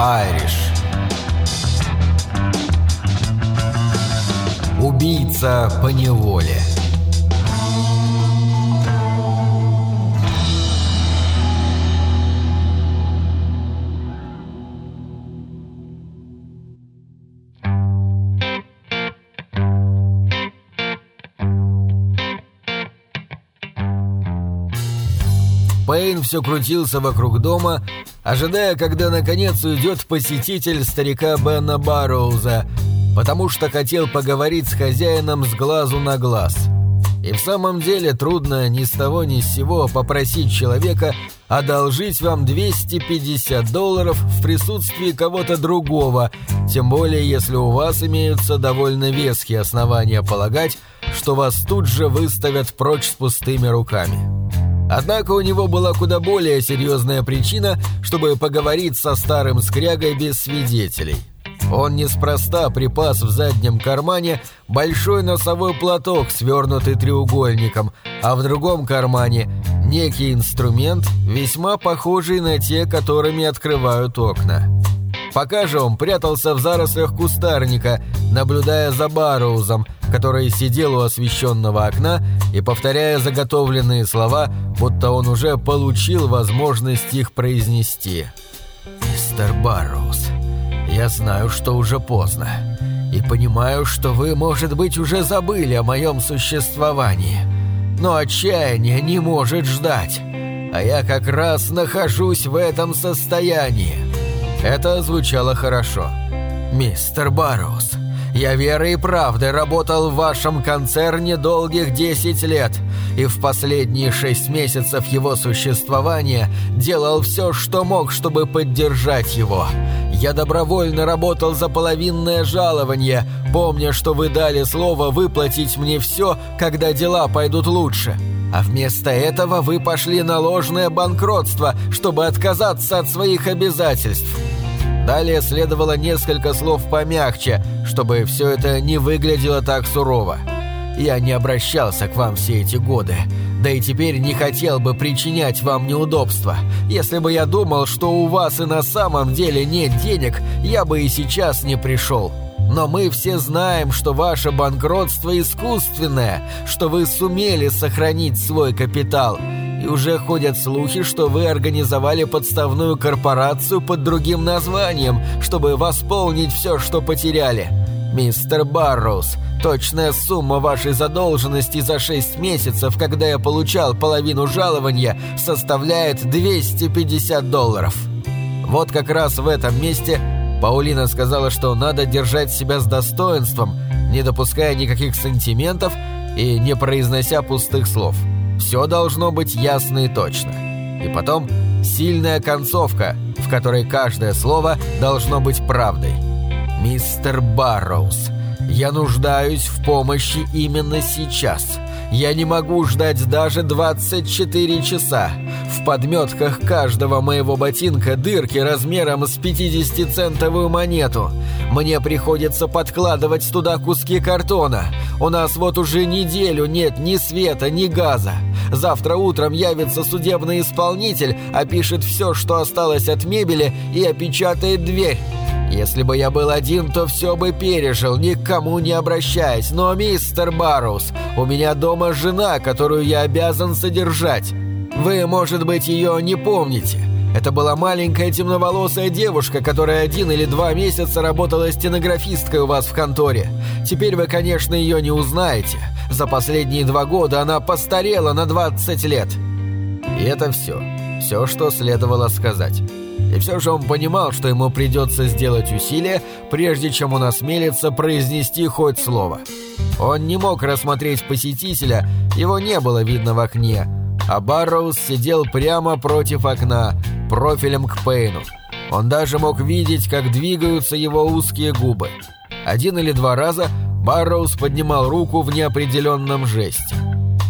Айриш. Убийца по неволе Пейн все крутился вокруг дома, ожидая, когда наконец уйдет посетитель старика Бена Барроуза, потому что хотел поговорить с хозяином с глазу на глаз. И в самом деле трудно ни с того ни с сего попросить человека одолжить вам 250 долларов в присутствии кого-то другого, тем более если у вас имеются довольно веские основания полагать, что вас тут же выставят прочь с пустыми руками. Однако у него была куда более серьезная причина, чтобы поговорить со старым скрягой без свидетелей. Он неспроста припас в заднем кармане большой носовой платок, свернутый треугольником, а в другом кармане некий инструмент, весьма похожий на те, которыми открывают окна. Пока же он прятался в зарослях кустарника, наблюдая за Барроузом, который сидел у освещенного окна и повторяя заготовленные слова, будто он уже получил возможность их произнести. «Мистер Барроуз, я знаю, что уже поздно, и понимаю, что вы, может быть, уже забыли о моем существовании, но отчаяние не может ждать, а я как раз нахожусь в этом состоянии». Это звучало хорошо. «Мистер Барроуз, я верой и правдой работал в вашем концерне долгих 10 лет, и в последние шесть месяцев его существования делал все, что мог, чтобы поддержать его. Я добровольно работал за половинное жалование, помня, что вы дали слово выплатить мне все, когда дела пойдут лучше. А вместо этого вы пошли на ложное банкротство, чтобы отказаться от своих обязательств. Далее следовало несколько слов помягче, чтобы все это не выглядело так сурово. Я не обращался к вам все эти годы, да и теперь не хотел бы причинять вам неудобства. Если бы я думал, что у вас и на самом деле нет денег, я бы и сейчас не пришел. Но мы все знаем, что ваше банкротство искусственное, что вы сумели сохранить свой капитал – и уже ходят слухи, что вы организовали подставную корпорацию под другим названием, чтобы восполнить все, что потеряли. Мистер Барроуз, точная сумма вашей задолженности за 6 месяцев, когда я получал половину жалования, составляет 250 долларов. Вот как раз в этом месте Паулина сказала, что надо держать себя с достоинством, не допуская никаких сантиментов и не произнося пустых слов. Все должно быть ясно и точно. И потом сильная концовка, в которой каждое слово должно быть правдой. «Мистер Барроуз, я нуждаюсь в помощи именно сейчас. Я не могу ждать даже 24 часа. В подметках каждого моего ботинка дырки размером с 50-центовую монету. Мне приходится подкладывать туда куски картона. У нас вот уже неделю нет ни света, ни газа. Завтра утром явится судебный исполнитель, опишет все, что осталось от мебели и опечатает дверь. Если бы я был один, то все бы пережил, никому не обращаясь. Но, мистер Барроуз, у меня дома жена, которую я обязан содержать. Вы, может быть, ее не помните. Это была маленькая темноволосая девушка, которая один или два месяца работала стенографисткой у вас в конторе. Теперь вы, конечно, ее не узнаете. За последние два года она постарела на 20 лет. И это все. Все, что следовало сказать. И все же он понимал, что ему придется сделать усилие, прежде чем он осмелится произнести хоть слово. Он не мог рассмотреть посетителя, его не было видно в окне, а Барроуз сидел прямо против окна, профилем к Пейну. Он даже мог видеть, как двигаются его узкие губы. Один или два раза Барроуз поднимал руку в неопределенном жесте.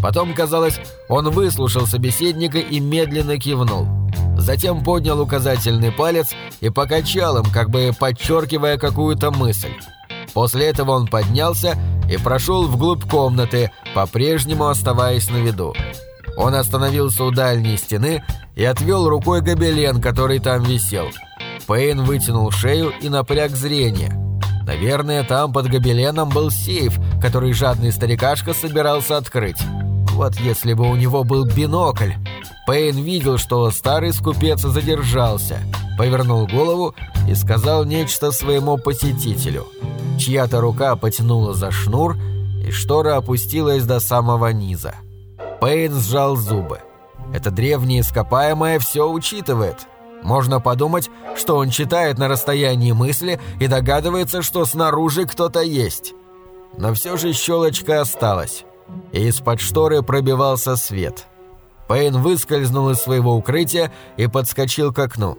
Потом, казалось, он выслушал собеседника и медленно кивнул. Затем поднял указательный палец и покачал им, как бы подчеркивая какую-то мысль. После этого он поднялся и прошел вглубь комнаты, по-прежнему оставаясь на виду. Он остановился у дальней стены и отвел рукой гобелен, который там висел. Пейн вытянул шею и напряг зрение. Наверное, там под гобеленом был сейф, который жадный старикашка собирался открыть. Вот если бы у него был бинокль. Пейн видел, что старый скупец задержался, повернул голову и сказал нечто своему посетителю. Чья-то рука потянула за шнур, и штора опустилась до самого низа. Пейн сжал зубы. Это древнее ископаемое все учитывает. Можно подумать, что он читает на расстоянии мысли и догадывается, что снаружи кто-то есть. Но все же щелочка осталась, и из-под шторы пробивался свет. Пейн выскользнул из своего укрытия и подскочил к окну.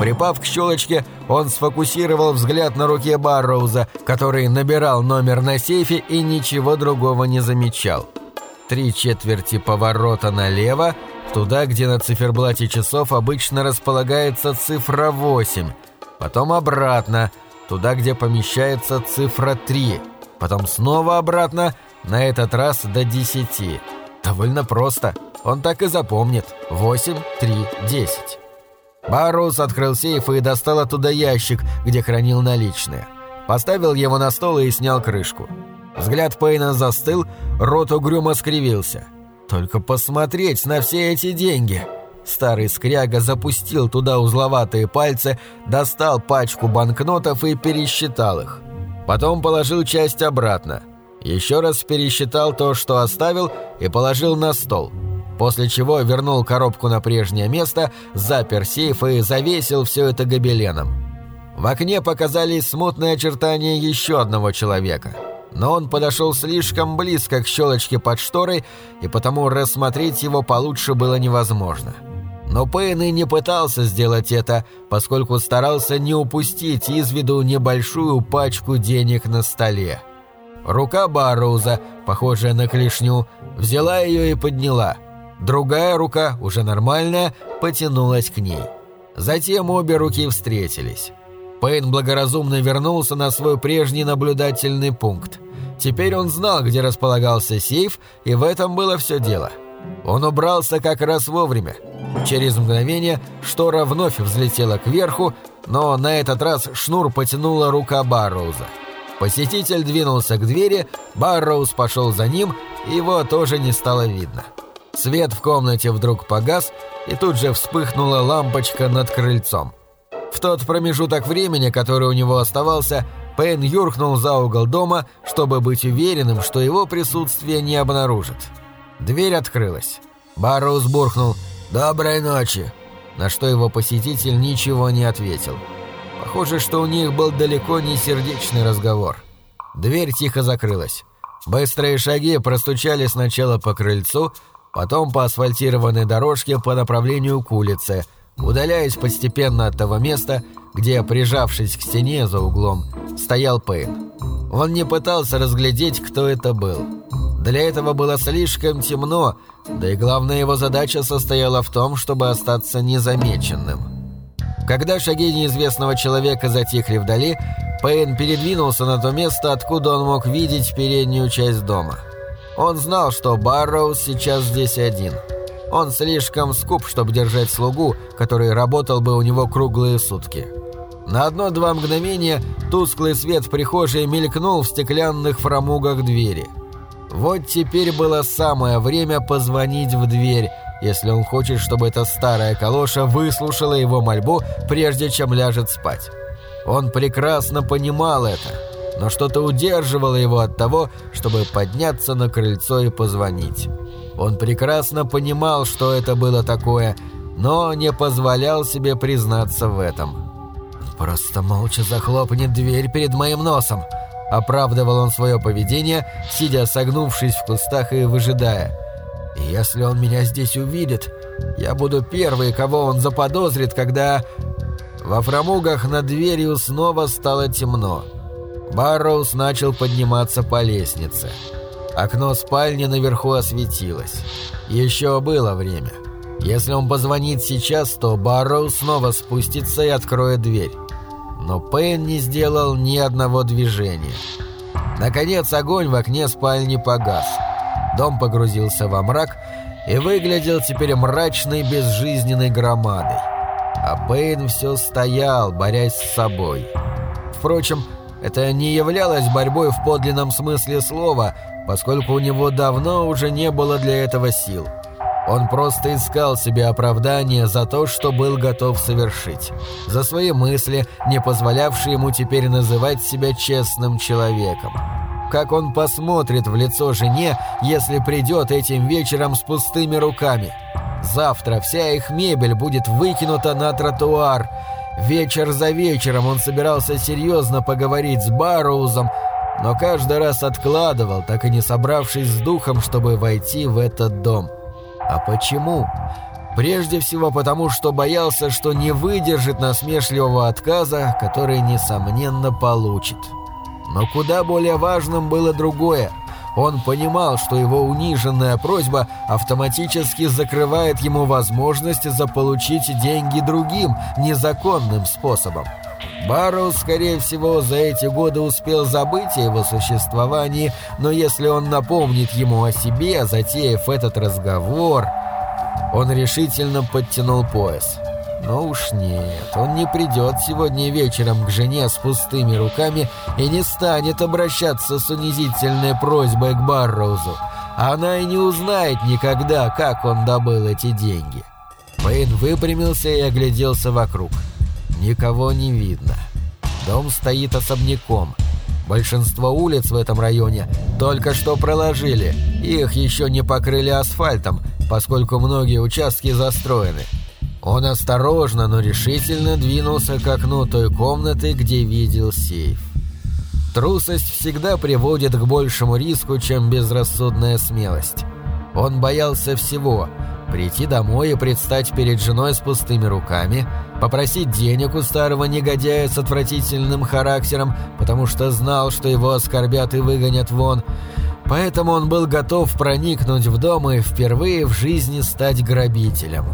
Припав к щелочке, он сфокусировал взгляд на руке Барроуза, который набирал номер на сейфе и ничего другого не замечал. Три четверти поворота налево, туда, где на циферблате часов обычно располагается цифра 8, потом обратно, туда, где помещается цифра 3, потом снова обратно, на этот раз до 10. Довольно просто, он так и запомнит. 8, 3, 10. Барроуз открыл сейф и достал оттуда ящик, где хранил наличные. Поставил его на стол и снял крышку. Взгляд Пейна застыл, рот угрюмо скривился. «Только посмотреть на все эти деньги!» Старый скряга запустил туда узловатые пальцы, достал пачку банкнотов и пересчитал их. Потом положил часть обратно. Еще раз пересчитал то, что оставил, и положил на стол – после чего вернул коробку на прежнее место, запер сейф и завесил все это гобеленом. В окне показались смутные очертания еще одного человека, но он подошел слишком близко к щелочке под шторой, и потому рассмотреть его получше было невозможно. Но Пейн и не пытался сделать это, поскольку старался не упустить из виду небольшую пачку денег на столе. Рука Барроуза, похожая на клешню, взяла ее и подняла – Другая рука, уже нормальная, потянулась к ней. Затем обе руки встретились. Пейн благоразумно вернулся на свой прежний наблюдательный пункт. Теперь он знал, где располагался сейф, и в этом было все дело. Он убрался как раз вовремя. Через мгновение штора вновь взлетела кверху, но на этот раз шнур потянула рука Барроуза. Посетитель двинулся к двери, Барроуз пошел за ним, его тоже не стало видно. Свет в комнате вдруг погас, и тут же вспыхнула лампочка над крыльцом. В тот промежуток времени, который у него оставался, Пейн юркнул за угол дома, чтобы быть уверенным, что его присутствие не обнаружит. Дверь открылась. Барроуз буркнул «Доброй ночи», на что его посетитель ничего не ответил. Похоже, что у них был далеко не сердечный разговор. Дверь тихо закрылась. Быстрые шаги простучали сначала по крыльцу, потом по асфальтированной дорожке по направлению к улице, удаляясь постепенно от того места, где, прижавшись к стене за углом, стоял Пейн. Он не пытался разглядеть, кто это был. Для этого было слишком темно, да и главная его задача состояла в том, чтобы остаться незамеченным. Когда шаги неизвестного человека затихли вдали, Пейн передвинулся на то место, откуда он мог видеть переднюю часть дома – он знал, что Барроуз сейчас здесь один. Он слишком скуп, чтобы держать слугу, который работал бы у него круглые сутки. На одно-два мгновения тусклый свет в прихожей мелькнул в стеклянных фрамугах двери. Вот теперь было самое время позвонить в дверь, если он хочет, чтобы эта старая калоша выслушала его мольбу, прежде чем ляжет спать. Он прекрасно понимал это но что-то удерживало его от того, чтобы подняться на крыльцо и позвонить. Он прекрасно понимал, что это было такое, но не позволял себе признаться в этом. «Просто молча захлопнет дверь перед моим носом», — оправдывал он свое поведение, сидя согнувшись в кустах и выжидая. «Если он меня здесь увидит, я буду первый, кого он заподозрит, когда...» Во фрамугах над дверью снова стало темно. Барроуз начал подниматься по лестнице. Окно спальни наверху осветилось. Еще было время. Если он позвонит сейчас, то Барроуз снова спустится и откроет дверь. Но Пейн не сделал ни одного движения. Наконец огонь в окне спальни погас. Дом погрузился во мрак и выглядел теперь мрачной безжизненной громадой. А Пейн все стоял, борясь с собой. Впрочем, это не являлось борьбой в подлинном смысле слова, поскольку у него давно уже не было для этого сил. Он просто искал себе оправдание за то, что был готов совершить. За свои мысли, не позволявшие ему теперь называть себя честным человеком. Как он посмотрит в лицо жене, если придет этим вечером с пустыми руками? Завтра вся их мебель будет выкинута на тротуар – Вечер за вечером он собирался серьезно поговорить с Барроузом, но каждый раз откладывал, так и не собравшись с духом, чтобы войти в этот дом. А почему? Прежде всего потому, что боялся, что не выдержит насмешливого отказа, который, несомненно, получит. Но куда более важным было другое – он понимал, что его униженная просьба автоматически закрывает ему возможность заполучить деньги другим, незаконным способом. Барроуз, скорее всего, за эти годы успел забыть о его существовании, но если он напомнит ему о себе, затеяв этот разговор... Он решительно подтянул пояс. Но уж нет, он не придет сегодня вечером к жене с пустыми руками и не станет обращаться с унизительной просьбой к Барроузу. Она и не узнает никогда, как он добыл эти деньги. Пейн выпрямился и огляделся вокруг. Никого не видно. Дом стоит особняком. Большинство улиц в этом районе только что проложили, их еще не покрыли асфальтом, поскольку многие участки застроены. Он осторожно, но решительно двинулся к окну той комнаты, где видел сейф. Трусость всегда приводит к большему риску, чем безрассудная смелость. Он боялся всего – прийти домой и предстать перед женой с пустыми руками, попросить денег у старого негодяя с отвратительным характером, потому что знал, что его оскорбят и выгонят вон. Поэтому он был готов проникнуть в дом и впервые в жизни стать грабителем.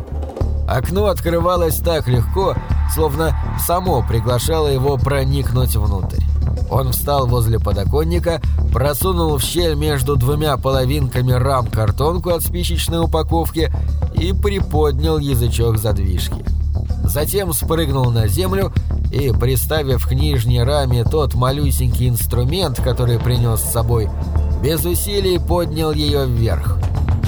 Окно открывалось так легко, словно само приглашало его проникнуть внутрь. Он встал возле подоконника, просунул в щель между двумя половинками рам картонку от спичечной упаковки и приподнял язычок задвижки. Затем спрыгнул на землю и, приставив к нижней раме тот малюсенький инструмент, который принес с собой, без усилий поднял ее вверх.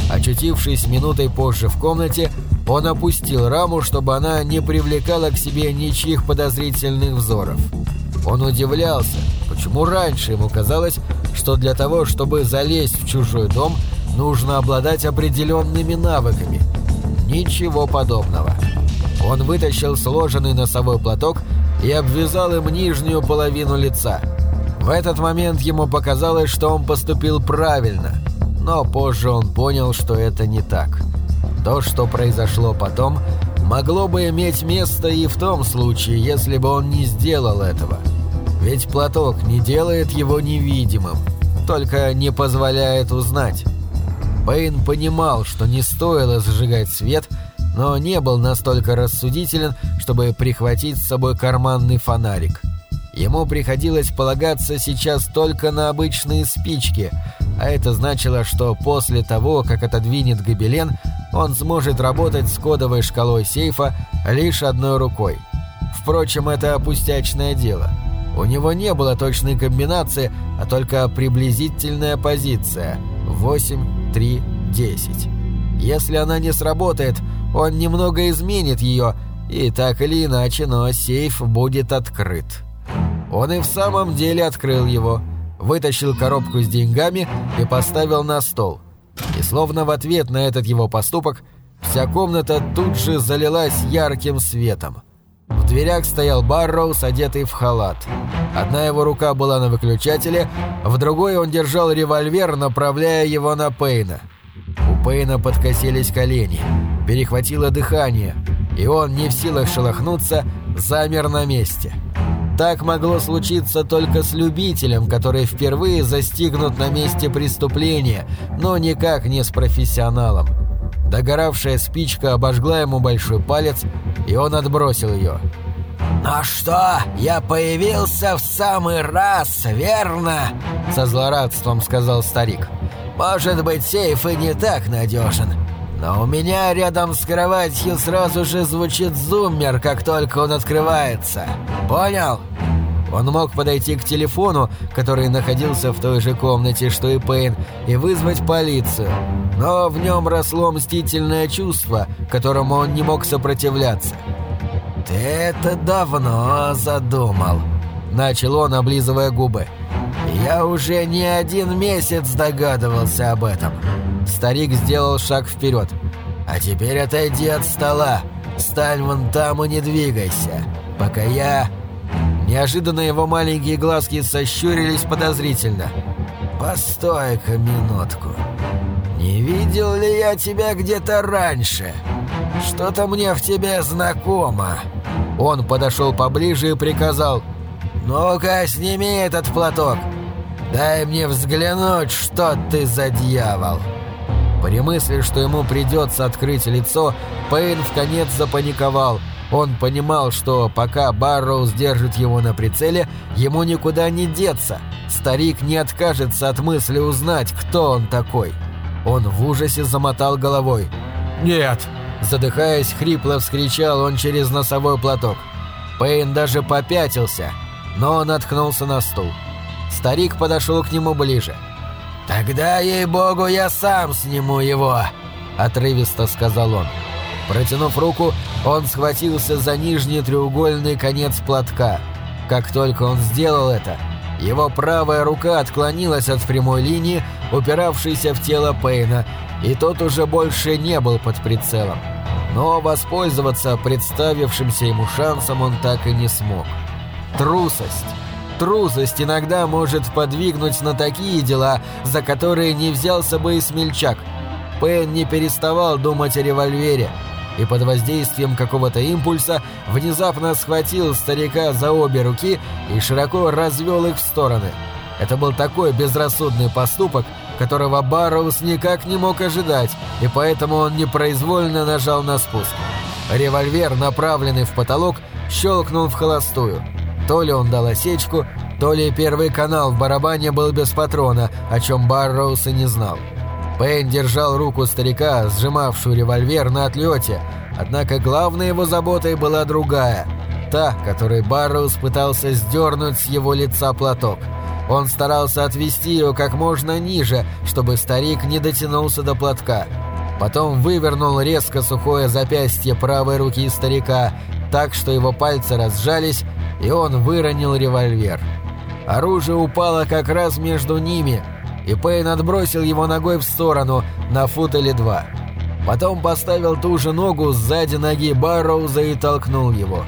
Очутившись минутой позже в комнате, он опустил раму, чтобы она не привлекала к себе ничьих подозрительных взоров. Он удивлялся, почему раньше ему казалось, что для того, чтобы залезть в чужой дом, нужно обладать определенными навыками. Ничего подобного. Он вытащил сложенный носовой платок и обвязал им нижнюю половину лица. В этот момент ему показалось, что он поступил правильно, но позже он понял, что это не так. То, что произошло потом, могло бы иметь место и в том случае, если бы он не сделал этого. Ведь платок не делает его невидимым, только не позволяет узнать. Бэйн понимал, что не стоило зажигать свет, но не был настолько рассудителен, чтобы прихватить с собой карманный фонарик. Ему приходилось полагаться сейчас только на обычные спички, а это значило, что после того, как отодвинет гобелен, он сможет работать с кодовой шкалой сейфа лишь одной рукой. Впрочем, это пустячное дело. У него не было точной комбинации, а только приблизительная позиция 8-3-10. Если она не сработает, он немного изменит ее, и так или иначе, но сейф будет открыт. Он и в самом деле открыл его, вытащил коробку с деньгами и поставил на стол – и словно в ответ на этот его поступок, вся комната тут же залилась ярким светом. В дверях стоял Барроуз, одетый в халат. Одна его рука была на выключателе, в другой он держал револьвер, направляя его на Пейна. У Пейна подкосились колени, перехватило дыхание, и он, не в силах шелохнуться, замер на месте. Так могло случиться только с любителем, который впервые застигнут на месте преступления, но никак не с профессионалом. Догоравшая спичка обожгла ему большой палец, и он отбросил ее. «Ну что, я появился в самый раз, верно?» Со злорадством сказал старик. «Может быть, сейф и не так надежен, Но у меня рядом с кроватью сразу же звучит зуммер, как только он открывается. Понял? Он мог подойти к телефону, который находился в той же комнате, что и Пейн, и вызвать полицию. Но в нем росло мстительное чувство, которому он не мог сопротивляться. «Ты это давно задумал», — начал он, облизывая губы. «Я уже не один месяц догадывался об этом». Старик сделал шаг вперед. «А теперь отойди от стола. Стань вон там и не двигайся, пока я...» Неожиданно его маленькие глазки сощурились подозрительно. «Постой-ка минутку. Не видел ли я тебя где-то раньше? Что-то мне в тебе знакомо». Он подошел поближе и приказал «Ну-ка, сними этот платок. Дай мне взглянуть, что ты за дьявол». При мысли, что ему придется открыть лицо, Пейн в конец запаниковал – он понимал, что пока Барроуз держит его на прицеле, ему никуда не деться. Старик не откажется от мысли узнать, кто он такой. Он в ужасе замотал головой. «Нет!» Задыхаясь, хрипло вскричал он через носовой платок. Пейн даже попятился, но наткнулся на стул. Старик подошел к нему ближе. «Тогда, ей-богу, я сам сниму его!» – отрывисто сказал он. Протянув руку, он схватился за нижний треугольный конец платка. Как только он сделал это, его правая рука отклонилась от прямой линии, упиравшейся в тело Пейна, и тот уже больше не был под прицелом. Но воспользоваться представившимся ему шансом он так и не смог. Трусость. Трусость иногда может подвигнуть на такие дела, за которые не взялся бы и смельчак. Пейн не переставал думать о револьвере, и под воздействием какого-то импульса внезапно схватил старика за обе руки и широко развел их в стороны. Это был такой безрассудный поступок, которого Барроуз никак не мог ожидать, и поэтому он непроизвольно нажал на спуск. Револьвер, направленный в потолок, щелкнул в холостую. То ли он дал осечку, то ли первый канал в барабане был без патрона, о чем Барроуз и не знал. Пейн держал руку старика, сжимавшую револьвер на отлете, однако главной его заботой была другая, та, которой Барроуз пытался сдернуть с его лица платок. Он старался отвести ее как можно ниже, чтобы старик не дотянулся до платка. Потом вывернул резко сухое запястье правой руки старика, так что его пальцы разжались, и он выронил револьвер. Оружие упало как раз между ними, и Пейн отбросил его ногой в сторону, на фут или два. Потом поставил ту же ногу сзади ноги Барроуза и толкнул его.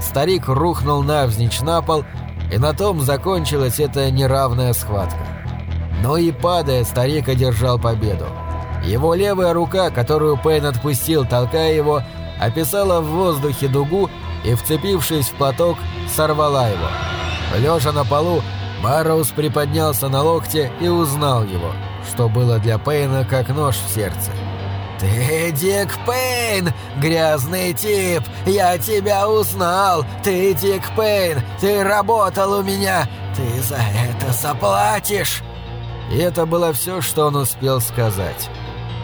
Старик рухнул навзничь на пол, и на том закончилась эта неравная схватка. Но и падая, старик одержал победу. Его левая рука, которую Пейн отпустил, толкая его, описала в воздухе дугу и, вцепившись в платок, сорвала его. Лежа на полу, Барроуз приподнялся на локте и узнал его, что было для Пейна как нож в сердце. «Ты Дик Пейн, грязный тип! Я тебя узнал! Ты Дик Пейн! Ты работал у меня! Ты за это заплатишь!» И это было все, что он успел сказать.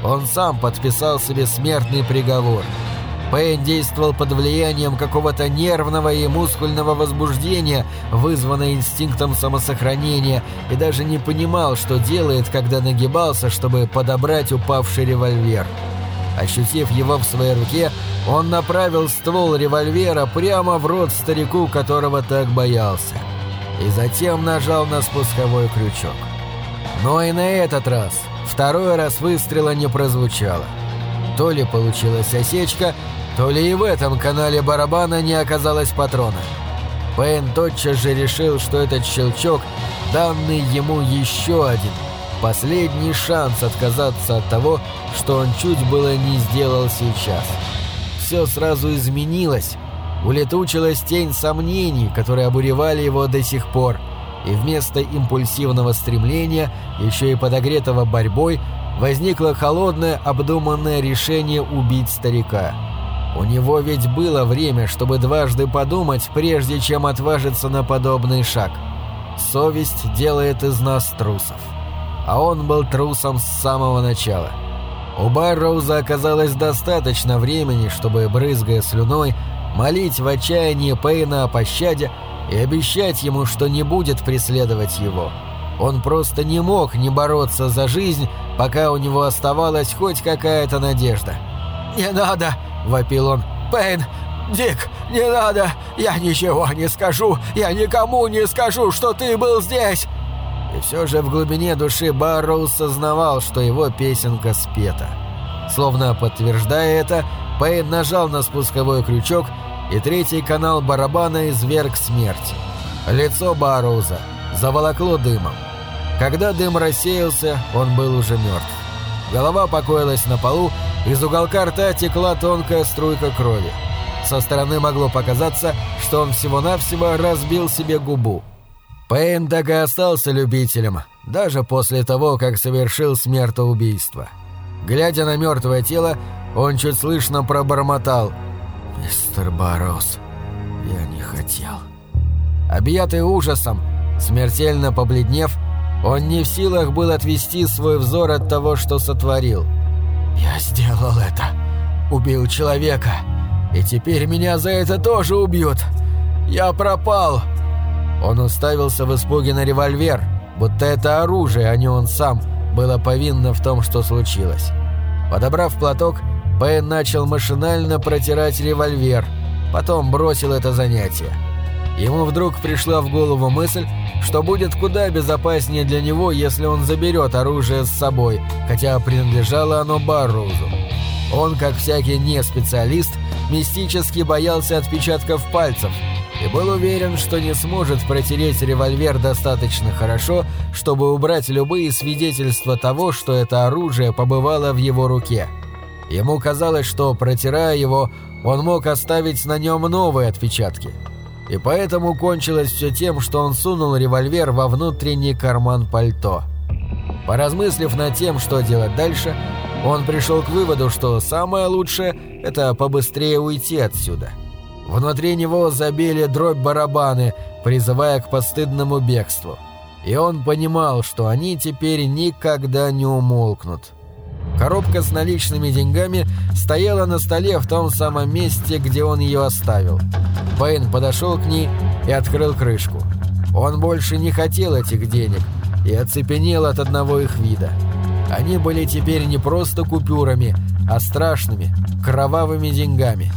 Он сам подписал себе смертный приговор – Пейн действовал под влиянием какого-то нервного и мускульного возбуждения, вызванного инстинктом самосохранения, и даже не понимал, что делает, когда нагибался, чтобы подобрать упавший револьвер. Ощутив его в своей руке, он направил ствол револьвера прямо в рот старику, которого так боялся. И затем нажал на спусковой крючок. Но и на этот раз второй раз выстрела не прозвучало. То ли получилась осечка, то ли и в этом канале барабана не оказалось патрона. Пейн тотчас же решил, что этот щелчок – данный ему еще один, последний шанс отказаться от того, что он чуть было не сделал сейчас. Все сразу изменилось, улетучилась тень сомнений, которые обуревали его до сих пор, и вместо импульсивного стремления, еще и подогретого борьбой, возникло холодное обдуманное решение убить старика. У него ведь было время, чтобы дважды подумать, прежде чем отважиться на подобный шаг. Совесть делает из нас трусов. А он был трусом с самого начала. У Барроуза оказалось достаточно времени, чтобы, брызгая слюной, молить в отчаянии Пейна о пощаде и обещать ему, что не будет преследовать его. Он просто не мог не бороться за жизнь, пока у него оставалась хоть какая-то надежда. «Не надо!» — вопил он. «Пейн, Дик, не надо! Я ничего не скажу! Я никому не скажу, что ты был здесь!» И все же в глубине души Барроуз сознавал, что его песенка спета. Словно подтверждая это, Пейн нажал на спусковой крючок, и третий канал барабана изверг смерть. Лицо Барроуза заволокло дымом. Когда дым рассеялся, он был уже мертв. Голова покоилась на полу, из уголка рта текла тонкая струйка крови. Со стороны могло показаться, что он всего-навсего разбил себе губу. Пейн так и остался любителем, даже после того, как совершил смертоубийство. Глядя на мертвое тело, он чуть слышно пробормотал «Мистер Барос, я не хотел». Объятый ужасом, смертельно побледнев, он не в силах был отвести свой взор от того, что сотворил. «Я сделал это. Убил человека. И теперь меня за это тоже убьют. Я пропал. Он уставился в испуге на револьвер, будто это оружие, а не он сам, было повинно в том, что случилось. Подобрав платок, Пейн начал машинально протирать револьвер, потом бросил это занятие. Ему вдруг пришла в голову мысль, что будет куда безопаснее для него, если он заберет оружие с собой, хотя принадлежало оно Барроузу. Он, как всякий не специалист, мистически боялся отпечатков пальцев – и был уверен, что не сможет протереть револьвер достаточно хорошо, чтобы убрать любые свидетельства того, что это оружие побывало в его руке. Ему казалось, что, протирая его, он мог оставить на нем новые отпечатки. И поэтому кончилось все тем, что он сунул револьвер во внутренний карман пальто. Поразмыслив над тем, что делать дальше, он пришел к выводу, что самое лучшее – это побыстрее уйти отсюда – Внутри него забили дробь барабаны, призывая к постыдному бегству. И он понимал, что они теперь никогда не умолкнут. Коробка с наличными деньгами стояла на столе в том самом месте, где он ее оставил. Пейн подошел к ней и открыл крышку. Он больше не хотел этих денег и оцепенел от одного их вида. Они были теперь не просто купюрами, а страшными, кровавыми деньгами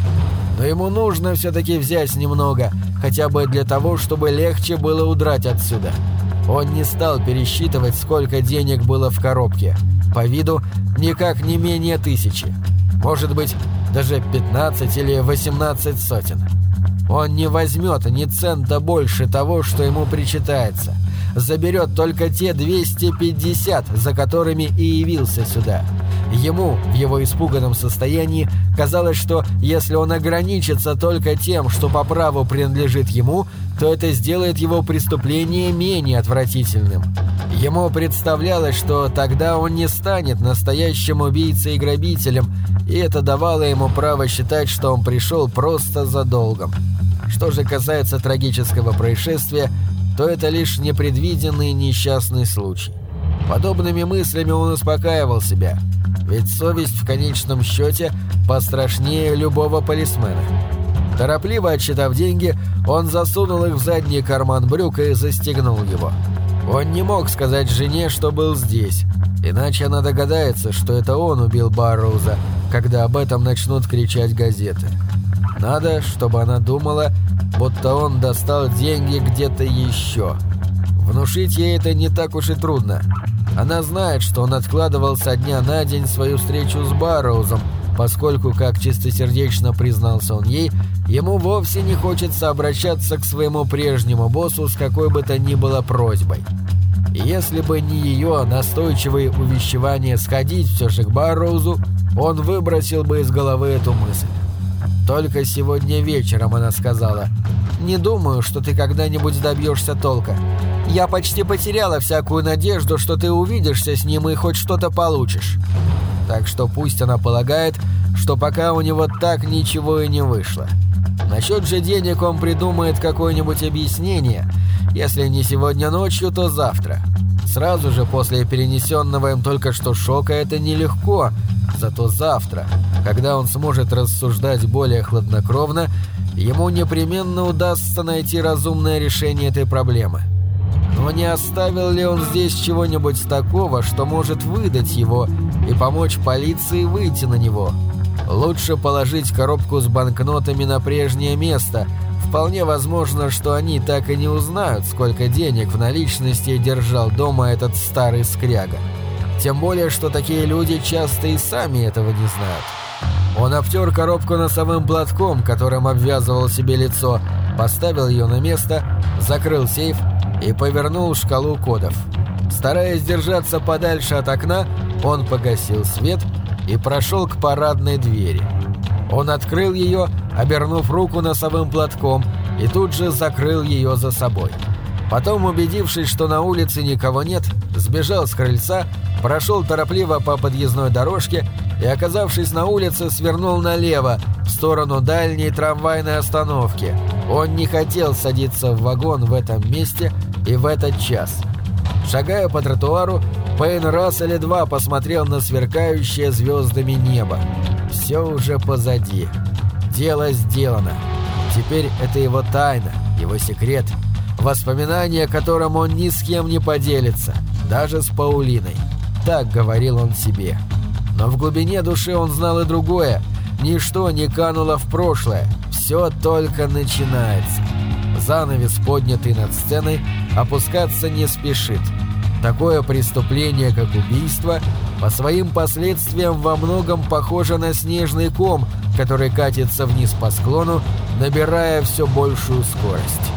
но ему нужно все-таки взять немного, хотя бы для того, чтобы легче было удрать отсюда. Он не стал пересчитывать, сколько денег было в коробке. По виду никак не менее тысячи. Может быть, даже 15 или 18 сотен. Он не возьмет ни цента больше того, что ему причитается. Заберет только те 250, за которыми и явился сюда. Ему, в его испуганном состоянии, казалось, что если он ограничится только тем, что по праву принадлежит ему, то это сделает его преступление менее отвратительным. Ему представлялось, что тогда он не станет настоящим убийцей и грабителем, и это давало ему право считать, что он пришел просто за долгом. Что же касается трагического происшествия, то это лишь непредвиденный несчастный случай. Подобными мыслями он успокаивал себя – ведь совесть в конечном счете пострашнее любого полисмена. Торопливо отсчитав деньги, он засунул их в задний карман брюка и застегнул его. Он не мог сказать жене, что был здесь, иначе она догадается, что это он убил Барроуза, когда об этом начнут кричать газеты. Надо, чтобы она думала, будто он достал деньги где-то еще. Внушить ей это не так уж и трудно. Она знает, что он откладывал со дня на день свою встречу с Барроузом, поскольку, как чистосердечно признался он ей, ему вовсе не хочется обращаться к своему прежнему боссу с какой бы то ни было просьбой. И если бы не ее настойчивые увещевания сходить все же к Барроузу, он выбросил бы из головы эту мысль. Только сегодня вечером она сказала «Не думаю, что ты когда-нибудь добьешься толка. Я почти потеряла всякую надежду, что ты увидишься с ним и хоть что-то получишь. Так что пусть она полагает, что пока у него так ничего и не вышло. Насчет же денег он придумает какое-нибудь объяснение. Если не сегодня ночью, то завтра. Сразу же после перенесенного им только что шока это нелегко, зато завтра, когда он сможет рассуждать более хладнокровно, ему непременно удастся найти разумное решение этой проблемы. Но не оставил ли он здесь чего-нибудь такого, что может выдать его и помочь полиции выйти на него? Лучше положить коробку с банкнотами на прежнее место – Вполне возможно, что они так и не узнают, сколько денег в наличности держал дома этот старый скряга. Тем более, что такие люди часто и сами этого не знают. Он обтер коробку носовым платком, которым обвязывал себе лицо, поставил ее на место, закрыл сейф и повернул шкалу кодов. Стараясь держаться подальше от окна, он погасил свет и прошел к парадной двери. Он открыл ее, обернув руку носовым платком, и тут же закрыл ее за собой. Потом, убедившись, что на улице никого нет, сбежал с крыльца, прошел торопливо по подъездной дорожке и, оказавшись на улице, свернул налево, в сторону дальней трамвайной остановки. Он не хотел садиться в вагон в этом месте и в этот час. Шагая по тротуару, Пейн раз или два посмотрел на сверкающее звездами небо. Все уже позади. Дело сделано. Теперь это его тайна, его секрет, воспоминание, о котором он ни с кем не поделится, даже с Паулиной. Так говорил он себе. Но в глубине души он знал и другое. Ничто не кануло в прошлое. Все только начинается. Занавес, поднятый над сценой, опускаться не спешит. Такое преступление, как убийство, по своим последствиям во многом похоже на снежный ком, который катится вниз по склону, набирая все большую скорость.